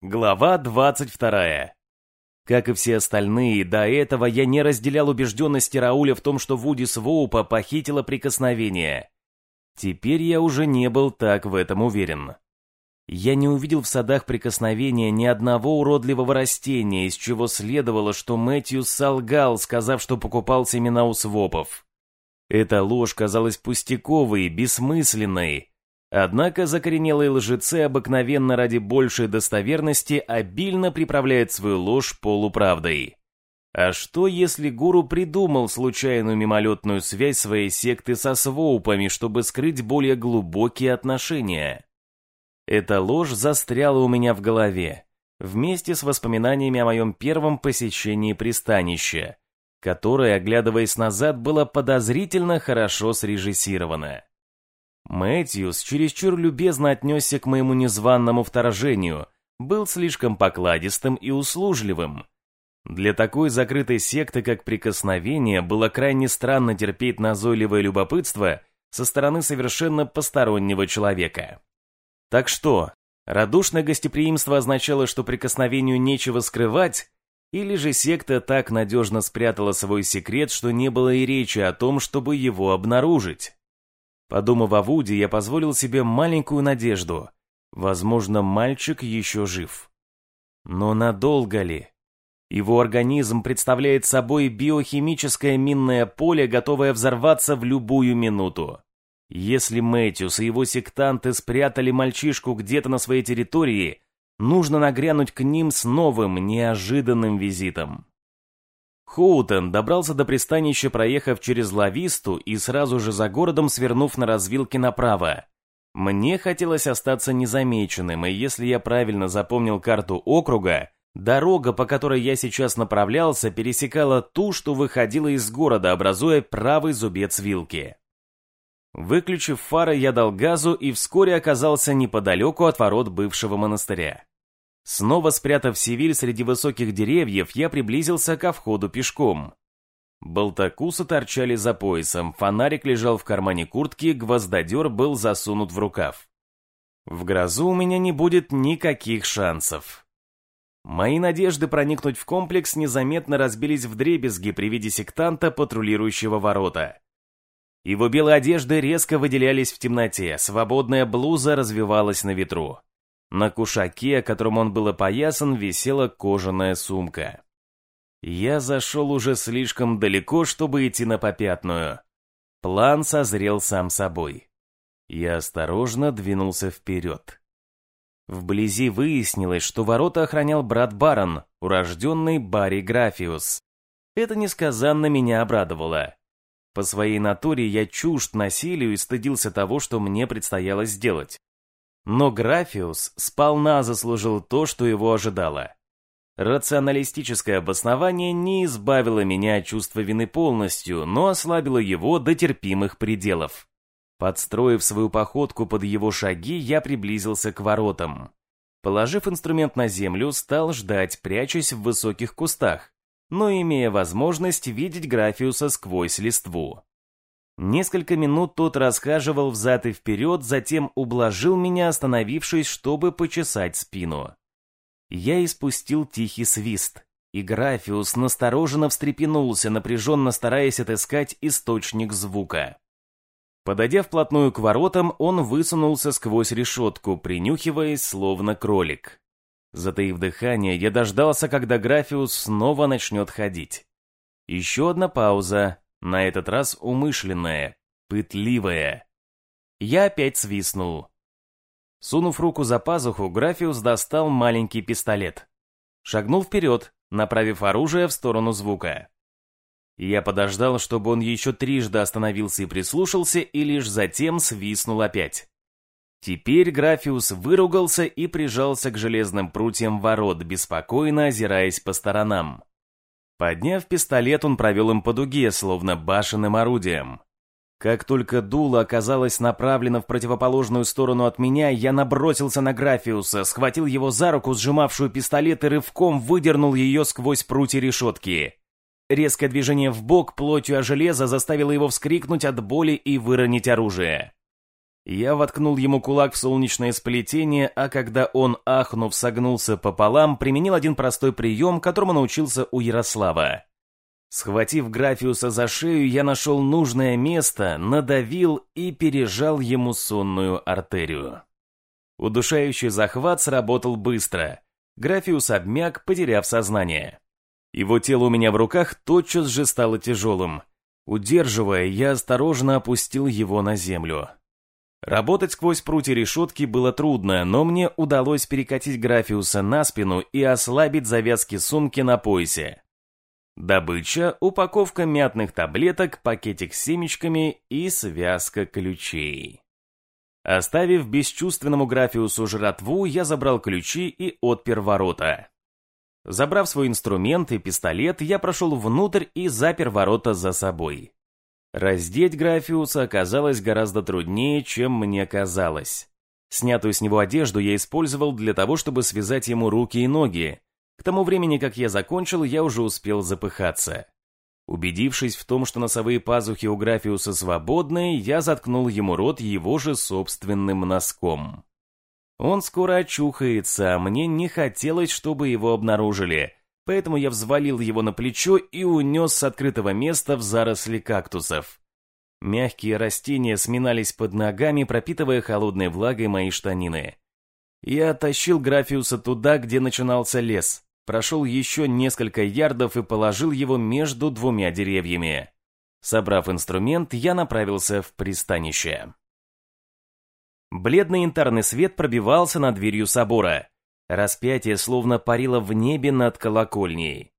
Глава 22. Как и все остальные, до этого я не разделял убежденности Рауля в том, что Вуди Своупа похитила прикосновение. Теперь я уже не был так в этом уверен. Я не увидел в садах прикосновения ни одного уродливого растения, из чего следовало, что Мэтью солгал, сказав, что покупал семена у свопов. Эта ложь казалась пустяковой, бессмысленной, Однако закоренелые лжецы обыкновенно ради большей достоверности обильно приправляют свою ложь полуправдой. А что, если гуру придумал случайную мимолетную связь своей секты со своупами, чтобы скрыть более глубокие отношения? Эта ложь застряла у меня в голове, вместе с воспоминаниями о моем первом посещении пристанища, которое, оглядываясь назад, было подозрительно хорошо срежиссировано. Мэтьюс чересчур любезно отнесся к моему незваному вторжению, был слишком покладистым и услужливым. Для такой закрытой секты, как прикосновение, было крайне странно терпеть назойливое любопытство со стороны совершенно постороннего человека. Так что, радушное гостеприимство означало, что прикосновению нечего скрывать, или же секта так надежно спрятала свой секрет, что не было и речи о том, чтобы его обнаружить. Подумав о Вуди, я позволил себе маленькую надежду. Возможно, мальчик еще жив. Но надолго ли? Его организм представляет собой биохимическое минное поле, готовое взорваться в любую минуту. Если Мэтьюс и его сектанты спрятали мальчишку где-то на своей территории, нужно нагрянуть к ним с новым, неожиданным визитом. Хоутен добрался до пристанища, проехав через Лависту и сразу же за городом свернув на развилке направо. Мне хотелось остаться незамеченным, и если я правильно запомнил карту округа, дорога, по которой я сейчас направлялся, пересекала ту, что выходила из города, образуя правый зубец вилки. Выключив фары, я дал газу и вскоре оказался неподалеку от ворот бывшего монастыря. Снова спрятав Севиль среди высоких деревьев, я приблизился ко входу пешком. Болтакусы торчали за поясом, фонарик лежал в кармане куртки, гвоздодер был засунут в рукав. В грозу у меня не будет никаких шансов. Мои надежды проникнуть в комплекс незаметно разбились в дребезги при виде сектанта, патрулирующего ворота. Его белые одежды резко выделялись в темноте, свободная блуза развивалась на ветру. На кушаке, которым он был опоясан, висела кожаная сумка. Я зашел уже слишком далеко, чтобы идти на попятную. План созрел сам собой. Я осторожно двинулся вперед. Вблизи выяснилось, что ворота охранял брат Барон, урожденный Барри Графиус. Это несказанно меня обрадовало. По своей натуре я чужд насилию и стыдился того, что мне предстояло сделать. Но Графиус сполна заслужил то, что его ожидало. Рационалистическое обоснование не избавило меня от чувства вины полностью, но ослабило его до терпимых пределов. Подстроив свою походку под его шаги, я приблизился к воротам. Положив инструмент на землю, стал ждать, прячась в высоких кустах, но имея возможность видеть Графиуса сквозь листву. Несколько минут тот расхаживал взад и вперед, затем ублажил меня, остановившись, чтобы почесать спину. Я испустил тихий свист, и Графиус настороженно встрепенулся, напряженно стараясь отыскать источник звука. Подойдя вплотную к воротам, он высунулся сквозь решетку, принюхиваясь, словно кролик. Затаив дыхание, я дождался, когда Графиус снова начнет ходить. Еще одна пауза, на этот раз умышленное, пытливое. Я опять свистнул. Сунув руку за пазуху, Графиус достал маленький пистолет. Шагнул вперед, направив оружие в сторону звука. Я подождал, чтобы он еще трижды остановился и прислушался, и лишь затем свистнул опять. Теперь Графиус выругался и прижался к железным прутьям ворот, беспокойно озираясь по сторонам. Подняв пистолет, он провел им по дуге, словно башенным орудием. Как только дуло оказалось направлено в противоположную сторону от меня, я набросился на Графиуса, схватил его за руку, сжимавшую пистолет, и рывком выдернул ее сквозь прутья решетки. Резкое движение в бок плотью о железо заставило его вскрикнуть от боли и выронить оружие. Я воткнул ему кулак в солнечное сплетение, а когда он, ахнув, согнулся пополам, применил один простой прием, которому научился у Ярослава. Схватив Графиуса за шею, я нашел нужное место, надавил и пережал ему сонную артерию. Удушающий захват сработал быстро. Графиус обмяк, потеряв сознание. Его тело у меня в руках тотчас же стало тяжелым. Удерживая, я осторожно опустил его на землю. Работать сквозь прутья решетки было трудно, но мне удалось перекатить Графиуса на спину и ослабить завязки сумки на поясе. Добыча – упаковка мятных таблеток, пакетик с семечками и связка ключей. Оставив бесчувственному Графиусу жратву, я забрал ключи и отпер ворота. Забрав свой инструмент и пистолет, я прошел внутрь и запер ворота за собой. Раздеть Графиуса оказалось гораздо труднее, чем мне казалось. Снятую с него одежду я использовал для того, чтобы связать ему руки и ноги, к тому времени, как я закончил, я уже успел запыхаться. Убедившись в том, что носовые пазухи у Графиуса свободны, я заткнул ему рот его же собственным носком. Он скоро очухается, а мне не хотелось, чтобы его обнаружили, поэтому я взвалил его на плечо и унес с открытого места в заросли кактусов. Мягкие растения сминались под ногами, пропитывая холодной влагой мои штанины. Я тащил Графиуса туда, где начинался лес прошел еще несколько ярдов и положил его между двумя деревьями. Собрав инструмент, я направился в пристанище. Бледный янтарный свет пробивался над дверью собора. Распятие словно парило в небе над колокольней.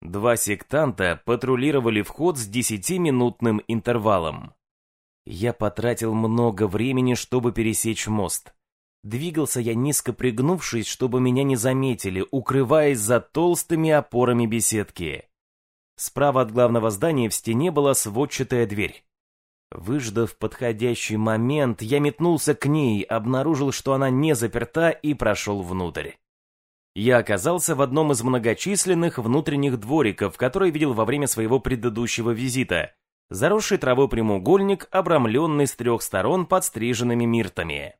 Два сектанта патрулировали вход с десятиминутным интервалом. Я потратил много времени, чтобы пересечь мост. Двигался я низко пригнувшись, чтобы меня не заметили, укрываясь за толстыми опорами беседки. Справа от главного здания в стене была сводчатая дверь. Выждав подходящий момент, я метнулся к ней, обнаружил, что она не заперта и прошел внутрь. Я оказался в одном из многочисленных внутренних двориков, который видел во время своего предыдущего визита. Заросший травой прямоугольник, обрамленный с трех сторон подстриженными миртами.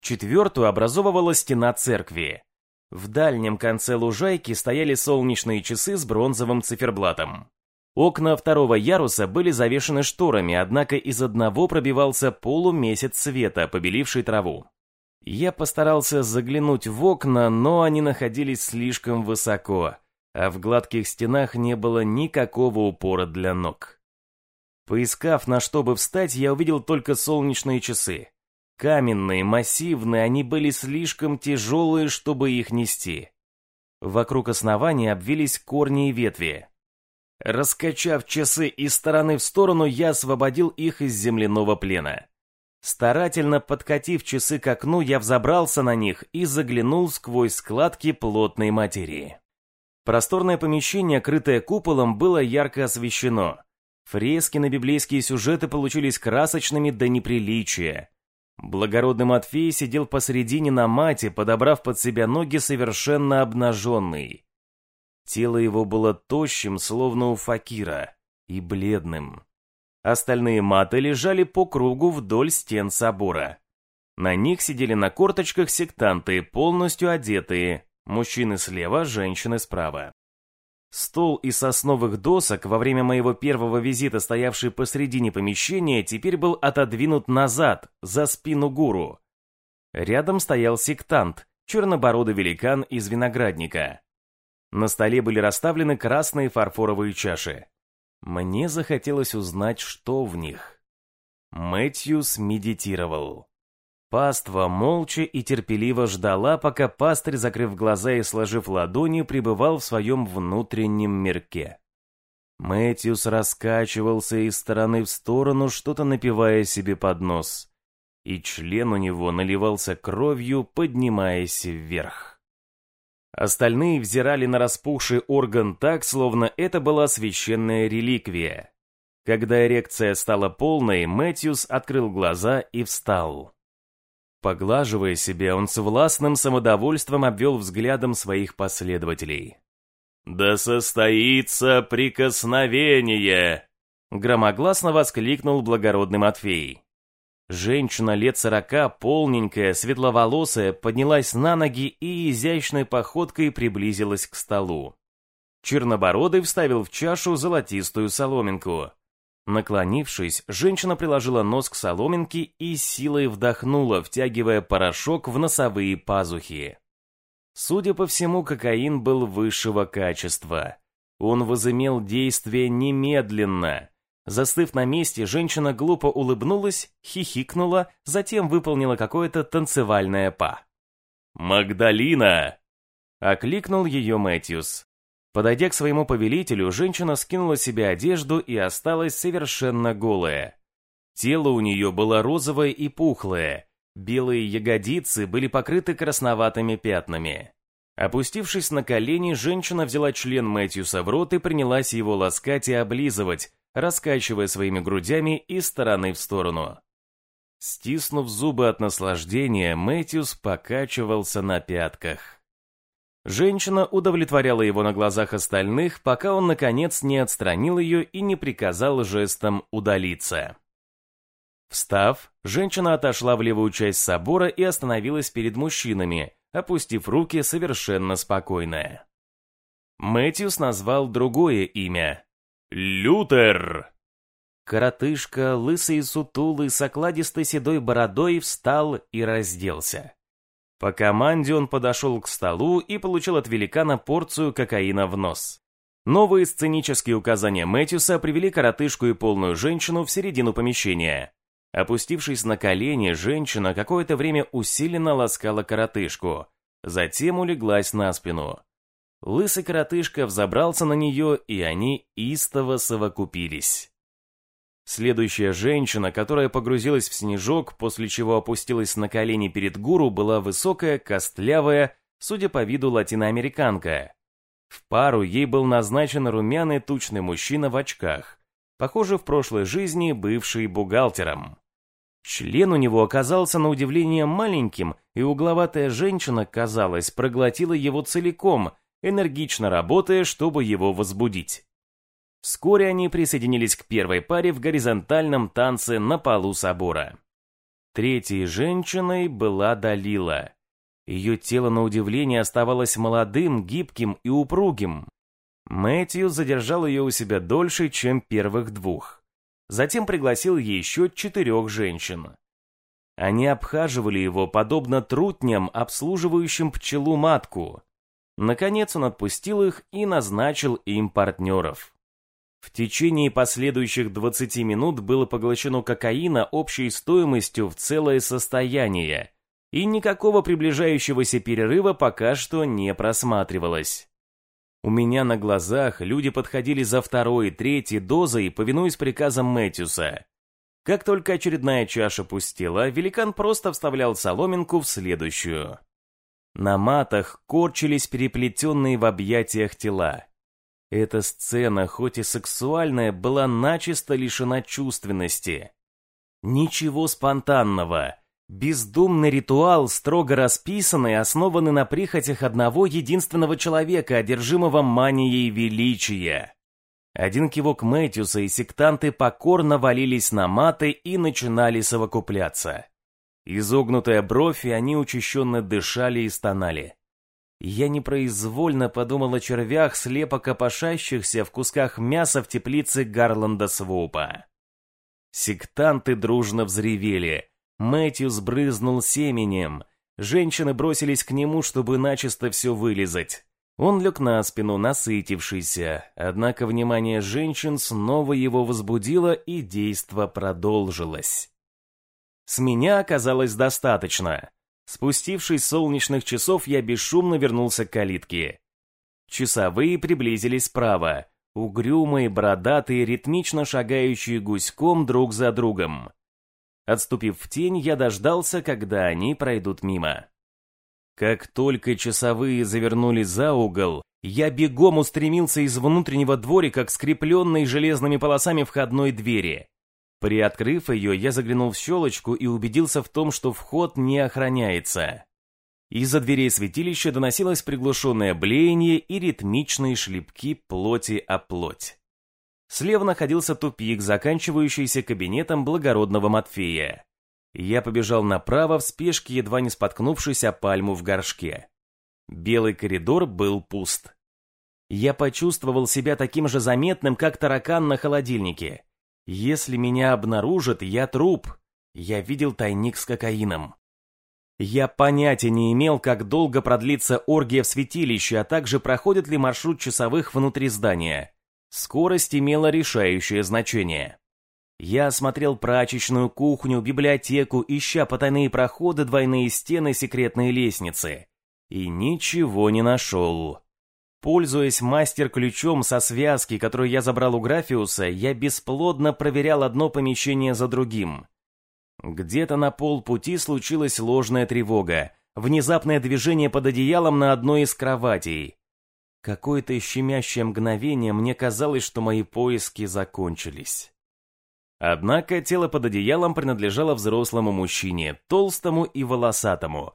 Четвертую образовывала стена церкви. В дальнем конце лужайки стояли солнечные часы с бронзовым циферблатом. Окна второго яруса были завешены шторами, однако из одного пробивался полумесяц света, побеливший траву. Я постарался заглянуть в окна, но они находились слишком высоко, а в гладких стенах не было никакого упора для ног. Поискав, на что бы встать, я увидел только солнечные часы. Каменные, массивные, они были слишком тяжелые, чтобы их нести. Вокруг основания обвились корни и ветви. Раскачав часы из стороны в сторону, я освободил их из земляного плена. Старательно подкатив часы к окну, я взобрался на них и заглянул сквозь складки плотной материи. Просторное помещение, крытое куполом, было ярко освещено. Фрески на библейские сюжеты получились красочными до неприличия. Благородный Матфей сидел посредине на мате, подобрав под себя ноги совершенно обнаженный. Тело его было тощим, словно у факира, и бледным. Остальные маты лежали по кругу вдоль стен собора. На них сидели на корточках сектанты, полностью одетые, мужчины слева, женщины справа. Стол из сосновых досок, во время моего первого визита стоявший посредине помещения, теперь был отодвинут назад, за спину гуру. Рядом стоял сектант, чернобородый великан из виноградника. На столе были расставлены красные фарфоровые чаши. Мне захотелось узнать, что в них. Мэтьюс медитировал. Паства молча и терпеливо ждала, пока пастырь, закрыв глаза и сложив ладони, пребывал в своем внутреннем мирке. Мэтьюс раскачивался из стороны в сторону, что-то напивая себе под нос, и член у него наливался кровью, поднимаясь вверх. Остальные взирали на распухший орган так, словно это была священная реликвия. Когда эрекция стала полной, Мэтьюс открыл глаза и встал. Поглаживая себя, он с властным самодовольством обвел взглядом своих последователей. «Да состоится прикосновение!» Громогласно воскликнул благородный Матфей. Женщина лет сорока, полненькая, светловолосая, поднялась на ноги и изящной походкой приблизилась к столу. Чернобородый вставил в чашу золотистую соломинку. Наклонившись, женщина приложила нос к соломинке и силой вдохнула, втягивая порошок в носовые пазухи. Судя по всему, кокаин был высшего качества. Он возымел действие немедленно. Застыв на месте, женщина глупо улыбнулась, хихикнула, затем выполнила какое-то танцевальное па. «Магдалина!» — окликнул ее Мэтьюс. Подойдя к своему повелителю, женщина скинула себе одежду и осталась совершенно голая. Тело у нее было розовое и пухлое, белые ягодицы были покрыты красноватыми пятнами. Опустившись на колени, женщина взяла член Мэтьюса в рот и принялась его ласкать и облизывать, раскачивая своими грудями из стороны в сторону. Стиснув зубы от наслаждения, Мэтьюс покачивался на пятках. Женщина удовлетворяла его на глазах остальных, пока он, наконец, не отстранил ее и не приказал жестом удалиться. Встав, женщина отошла в левую часть собора и остановилась перед мужчинами, опустив руки совершенно спокойно. Мэтьюс назвал другое имя «Лютер!» Коротышка, лысый и сутулый, с окладистой седой бородой встал и разделся. По команде он подошел к столу и получил от великана порцию кокаина в нос. Новые сценические указания Мэтьюса привели коротышку и полную женщину в середину помещения. Опустившись на колени, женщина какое-то время усиленно ласкала коротышку, затем улеглась на спину. Лысый коротышка взобрался на нее, и они истово совокупились. Следующая женщина, которая погрузилась в снежок, после чего опустилась на колени перед гуру, была высокая, костлявая, судя по виду латиноамериканка. В пару ей был назначен румяный тучный мужчина в очках, похоже, в прошлой жизни бывший бухгалтером. Член у него оказался на удивление маленьким, и угловатая женщина, казалось, проглотила его целиком – энергично работая, чтобы его возбудить. Вскоре они присоединились к первой паре в горизонтальном танце на полу собора. Третьей женщиной была Далила. Ее тело на удивление оставалось молодым, гибким и упругим. Мэтью задержал ее у себя дольше, чем первых двух. Затем пригласил еще четырех женщин. Они обхаживали его, подобно трутням, обслуживающим пчелу-матку. Наконец он отпустил их и назначил им партнеров. В течение последующих 20 минут было поглощено кокаина общей стоимостью в целое состояние, и никакого приближающегося перерыва пока что не просматривалось. У меня на глазах люди подходили за второй, третьей дозой, повинуясь приказам Мэтьюса. Как только очередная чаша пустела, великан просто вставлял соломинку в следующую. На матах корчились переплетенные в объятиях тела. Эта сцена, хоть и сексуальная, была начисто лишена чувственности. Ничего спонтанного. Бездумный ритуал, строго расписанный, основанный на прихотях одного единственного человека, одержимого манией величия. Один кивок Мэтьюса и сектанты покорно валились на маты и начинали совокупляться. Изогнутая бровь, и они учащенно дышали и стонали. Я непроизвольно подумал о червях, слепо копошащихся в кусках мяса в теплице Гарланда Своупа. Сектанты дружно взревели. Мэтью сбрызнул семенем. Женщины бросились к нему, чтобы начисто все вылезать. Он лег на спину, насытившийся, однако внимание женщин снова его возбудило, и действо продолжилось. С меня оказалось достаточно. Спустившись с солнечных часов, я бесшумно вернулся к калитке. Часовые приблизились справа, угрюмые, бородатые, ритмично шагающие гуськом друг за другом. Отступив в тень, я дождался, когда они пройдут мимо. Как только часовые завернули за угол, я бегом устремился из внутреннего дворика к скрепленной железными полосами входной двери. Приоткрыв ее, я заглянул в щелочку и убедился в том, что вход не охраняется. Из-за дверей святилища доносилось приглушенное блеяние и ритмичные шлепки плоти о плоть. Слева находился тупик, заканчивающийся кабинетом благородного Матфея. Я побежал направо в спешке, едва не споткнувшись о пальму в горшке. Белый коридор был пуст. Я почувствовал себя таким же заметным, как таракан на холодильнике. Если меня обнаружат, я труп. Я видел тайник с кокаином. Я понятия не имел, как долго продлится оргия в святилище, а также проходит ли маршрут часовых внутри здания. Скорость имела решающее значение. Я осмотрел прачечную, кухню, библиотеку, ища потайные проходы, двойные стены, секретные лестницы. И ничего не нашел. Пользуясь мастер-ключом со связки, которую я забрал у Графиуса, я бесплодно проверял одно помещение за другим. Где-то на полпути случилась ложная тревога, внезапное движение под одеялом на одной из кроватей. Какое-то щемящее мгновение мне казалось, что мои поиски закончились. Однако тело под одеялом принадлежало взрослому мужчине, толстому и волосатому.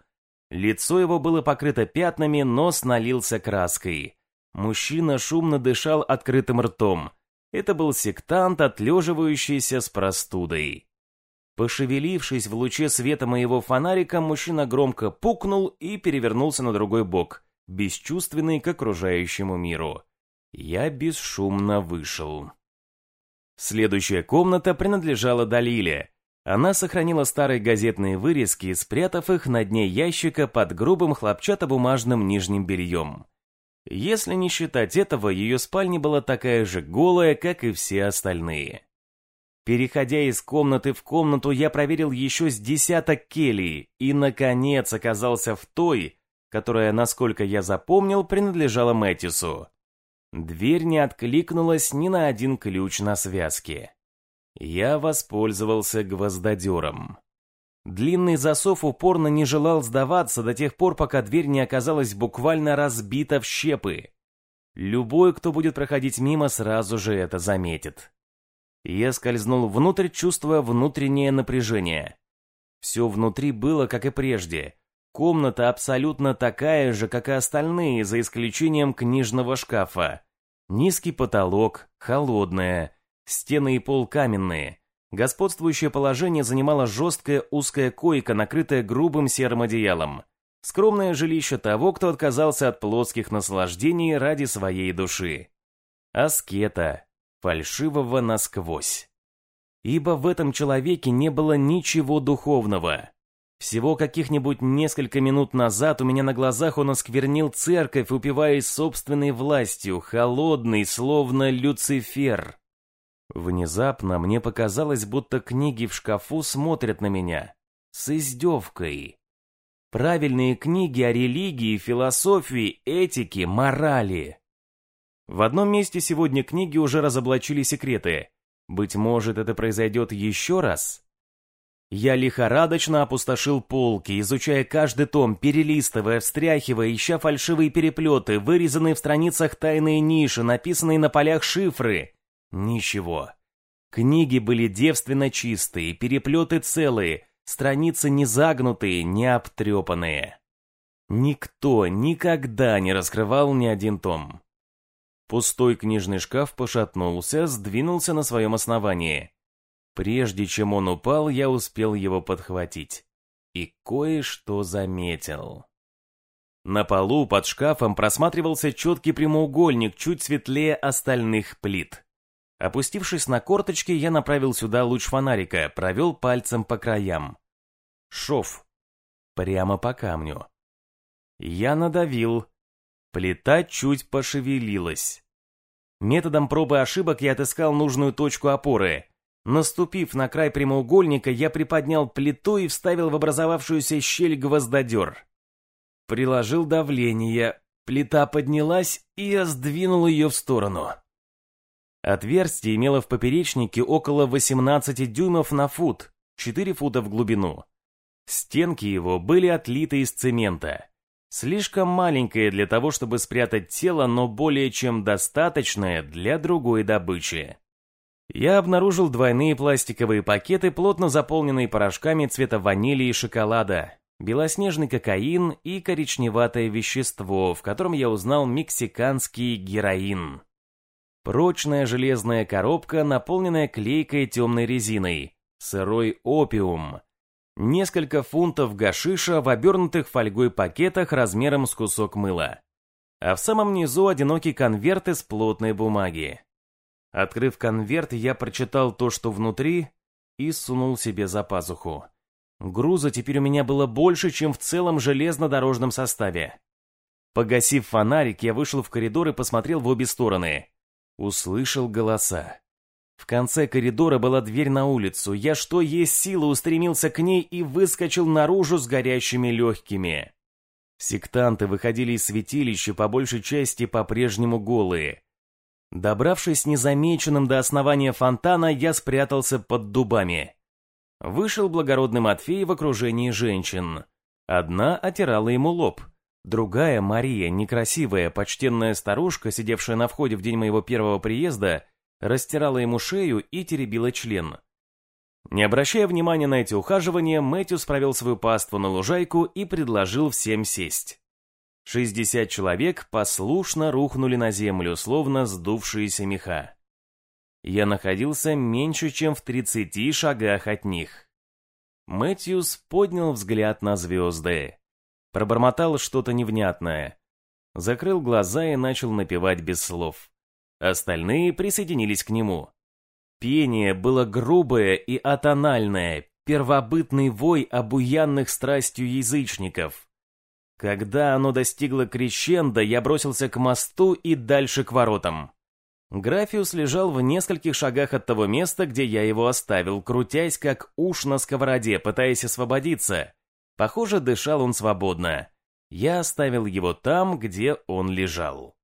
Лицо его было покрыто пятнами, нос налился краской. Мужчина шумно дышал открытым ртом. Это был сектант, отлеживающийся с простудой. Пошевелившись в луче света моего фонарика, мужчина громко пукнул и перевернулся на другой бок, бесчувственный к окружающему миру. Я бесшумно вышел. Следующая комната принадлежала Далиле. Она сохранила старые газетные вырезки, спрятав их на дне ящика под грубым хлопчатобумажным нижним бельем. Если не считать этого, ее спальня была такая же голая, как и все остальные. Переходя из комнаты в комнату, я проверил еще с десяток келий и, наконец, оказался в той, которая, насколько я запомнил, принадлежала Мэтису. Дверь не откликнулась ни на один ключ на связке. Я воспользовался гвоздодером. Длинный засов упорно не желал сдаваться до тех пор, пока дверь не оказалась буквально разбита в щепы. Любой, кто будет проходить мимо, сразу же это заметит. Я скользнул внутрь, чувствуя внутреннее напряжение. Все внутри было, как и прежде. Комната абсолютно такая же, как и остальные, за исключением книжного шкафа. Низкий потолок, холодная, стены и пол каменные. Господствующее положение занимала жесткая узкая койка, накрытая грубым серым одеялом. Скромное жилище того, кто отказался от плотских наслаждений ради своей души. Аскета, фальшивого насквозь. Ибо в этом человеке не было ничего духовного. Всего каких-нибудь несколько минут назад у меня на глазах он осквернил церковь, упиваясь собственной властью, холодный, словно Люцифер. Внезапно мне показалось, будто книги в шкафу смотрят на меня. С издевкой. Правильные книги о религии, философии, этике, морали. В одном месте сегодня книги уже разоблачили секреты. Быть может, это произойдет еще раз? Я лихорадочно опустошил полки, изучая каждый том, перелистывая, встряхивая, ища фальшивые переплеты, вырезанные в страницах тайные ниши, написанные на полях шифры. Ничего. Книги были девственно чистые, переплеты целые, страницы не загнутые, не обтрепанные. Никто никогда не раскрывал ни один том. Пустой книжный шкаф пошатнулся, сдвинулся на своем основании. Прежде чем он упал, я успел его подхватить. И кое-что заметил. На полу под шкафом просматривался четкий прямоугольник, чуть светлее остальных плит. Опустившись на корточки, я направил сюда луч фонарика, провел пальцем по краям. Шов. Прямо по камню. Я надавил. Плита чуть пошевелилась. Методом пробы ошибок я отыскал нужную точку опоры. Наступив на край прямоугольника, я приподнял плиту и вставил в образовавшуюся щель гвоздодер. Приложил давление, плита поднялась, и я сдвинул ее в сторону. Отверстие имело в поперечнике около 18 дюймов на фут, 4 фута в глубину. Стенки его были отлиты из цемента. Слишком маленькое для того, чтобы спрятать тело, но более чем достаточное для другой добычи. Я обнаружил двойные пластиковые пакеты, плотно заполненные порошками цвета ванили и шоколада, белоснежный кокаин и коричневатое вещество, в котором я узнал мексиканский героин. Прочная железная коробка, наполненная клейкой темной резиной. Сырой опиум. Несколько фунтов гашиша в обернутых фольгой пакетах размером с кусок мыла. А в самом низу одинокий конверт из плотной бумаги. Открыв конверт, я прочитал то, что внутри, и сунул себе за пазуху. Груза теперь у меня было больше, чем в целом железнодорожном составе. Погасив фонарик, я вышел в коридор и посмотрел в обе стороны. Услышал голоса. В конце коридора была дверь на улицу. Я что есть силы устремился к ней и выскочил наружу с горящими легкими. Сектанты выходили из святилища по большей части по-прежнему голые. Добравшись незамеченным до основания фонтана, я спрятался под дубами. Вышел благородный Матфей в окружении женщин. Одна отирала ему лоб. Другая, Мария, некрасивая, почтенная старушка, сидевшая на входе в день моего первого приезда, растирала ему шею и теребила член. Не обращая внимания на эти ухаживания, Мэтьюс провел свою паству на лужайку и предложил всем сесть. Шестьдесят человек послушно рухнули на землю, словно сдувшиеся меха. Я находился меньше, чем в тридцати шагах от них. Мэтьюс поднял взгляд на звезды. Пробормотал что-то невнятное. Закрыл глаза и начал напевать без слов. Остальные присоединились к нему. Пение было грубое и атональное, первобытный вой обуянных страстью язычников. Когда оно достигло крещенда, я бросился к мосту и дальше к воротам. Графиус лежал в нескольких шагах от того места, где я его оставил, крутясь как уж на сковороде, пытаясь освободиться, Похоже, дышал он свободно. Я оставил его там, где он лежал.